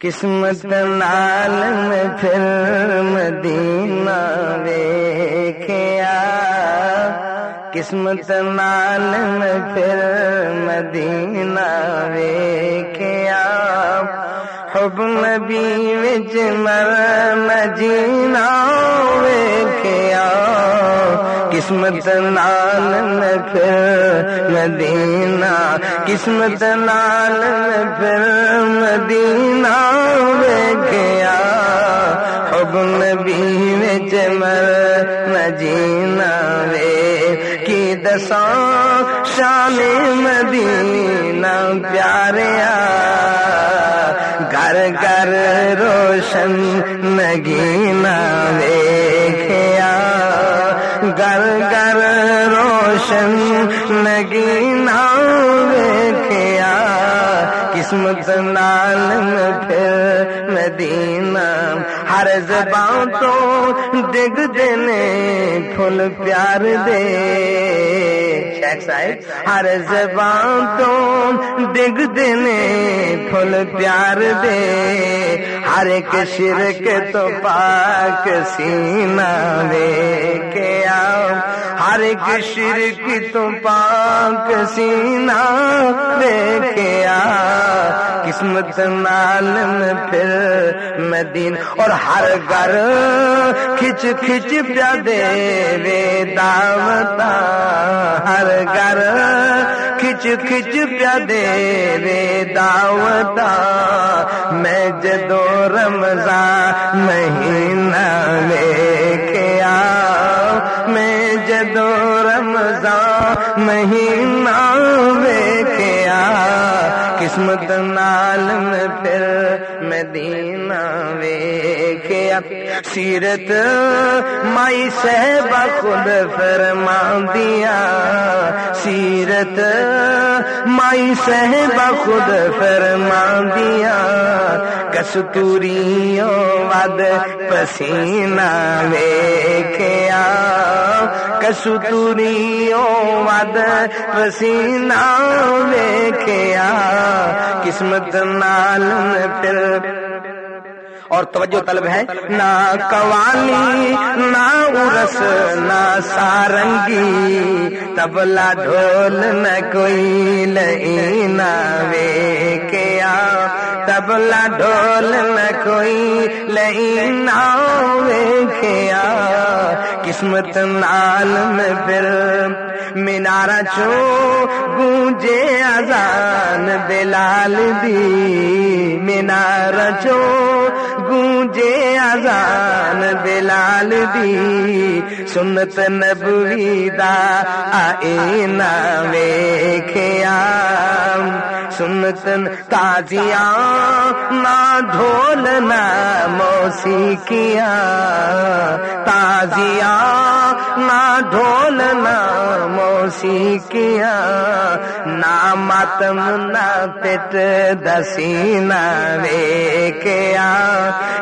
قسمت نال میں پھر مدینہ ویکھیا۔ قسمت نال میں پھر مدینہ ویکھیا۔ حب نبی وچ مر مجینہ ویکھیا۔ قسمت نال پھر مدینہ، قسمت نال پھر مدینہ ویکھیا حب نبی وچ مر مجینہ وے کی دساں شان مدینہ پیاریا گھر گھر روشن نگینا ویکھیا روشن نگینا ویکھیا قسمت نال میں پھر مدینہ ہر زبان تو ڈگ دینے، پھول پیار دے۔ شیخ صاحب، ہر زبان تو ڈگ دینے، پھول پیار دے۔ ہر ایک شرک تو پاک سینہ وے ہر ایک شرک تو پاک سینہ وے کے آ۔ قسمت نال میں پھر مدین۔ اور ہر گھر کھچ کھچ پیا دے وے دعوتا ہر گھر کھچ کھچ پیا دے وے دعوتا میں جدو رمضان مہینہ دو رمضان مہینہ ویکیا آ قسمت نال میں پھر مدینہ سیرت مائی صحبہ خود فرما دیا سیرت مائی صحبہ خود فرما دیا کستوریوں ود پسینہ ویکھیا۔ کستوریوں ود پسینہ ویکھیا۔ قسمت نال پھر اور توجہ طلب ہے۔ نہ قوالی نہ ارس نہ سارنگی۔ تبلا ڈھول نہ کوئی لئی وے کیا تبلا ڈھول نہ کوئی لئی وے کیا قسمت نال میں پھر مینارا چو گونجے اذان بلال دی۔ مینارا چو گونجے اذان بلال دی سنت نبوی دا آئینہ ویکھیا سن سنت تازیاں نہ ڈھول، نہ موسیقیاں۔ تازیاں نہ ڈھول، نہ موسیقیاں۔ نہ ماتم، نہ پٹ دسینہ ویکھیا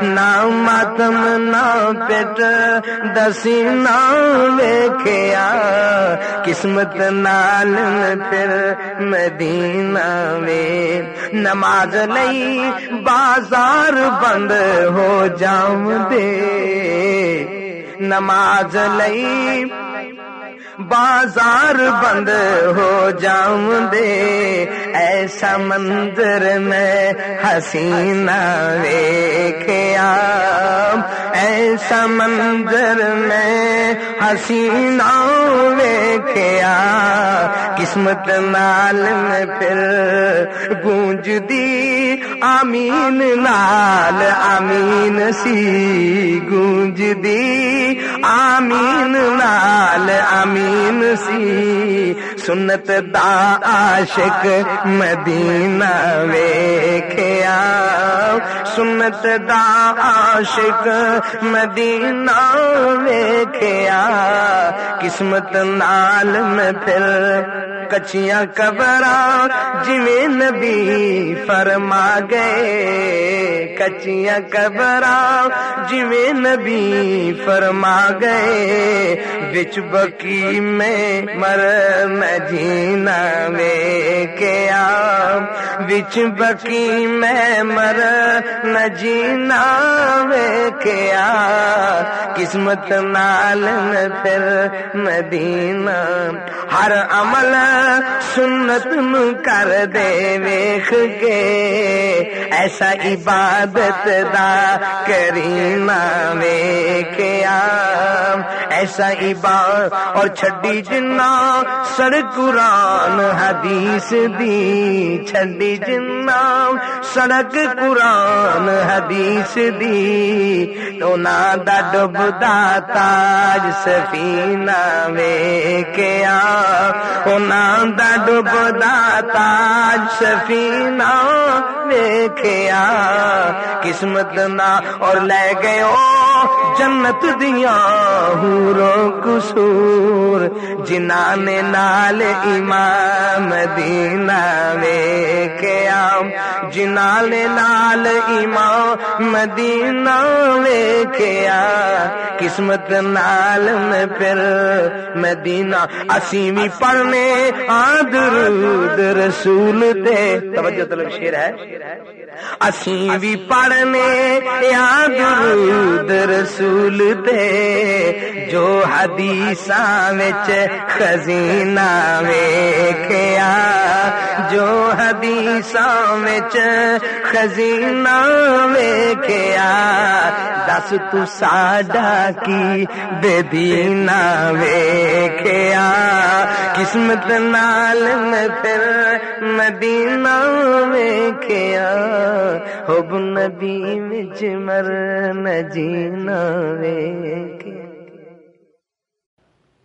نہ ماتم، نہ پٹ دسینہ ویکھیا قسمت نال پھر مدینہ وے نماز لئی بازار بند ہو جاؤں دے۔ نماز لئی بازار بند ہو جاؤں دے۔ ایسا منظر میں حسینہ ویکھیا ایسا منظر میں حسینہ ویکھیا قسمت نال میں پھر گونج دی آمین نال آمین سی گونج دی آمین نال، آمین سی۔ سنت دا عاشق مدینہ ویکھیا۔ سنت دا عاشق مدینہ ویکھیا۔ قسمت نال میں پھر کچیاں قبراں جویں نبی فرما گئے۔ کچیاں قبراں جویں نبی فرما گئے۔ بچ بکی میں مر میں جینا وے بچ بکی میں مر نہ جینا ویکیا قسمت نال پھر مدینہ۔ ہر عمل سنت کر دے ویخ کے۔ ایسا عبادت دا کرینا ویکیا ایسا عبادت، اور چھڈی جنا سر قرآن، حدیث دی۔ چھڈی جنا سڑک قرآن، حدیث دی۔ تو نا دا ڈبدا تاج سفینہ ویکیا او دا ڈبدا تاج سفینہ ویکیا قسمت نہ اور لے گئے جنت دیا ہورو قصور جنا نے نال امام دینا ویکیا جنا نے نال امام مدینہ ویکیا قسمت نال میں پھر مدینہ، اسی بھی پڑھنے آدر رسول تے توجہ طلب شیر ہے۔ اسی بھی پڑھنے یاد درود رسول دے۔ جو حدیثاں وچ خزینہ ویکھیا حدیثاں خزینہ ویکھیا۔ دس تو ساڈا کی بے دینا ویکھیا۔ قسمت نال میں پھر مدینہ ویکھیا۔ حب نبی وچ مر نہ جینا ویکھیا۔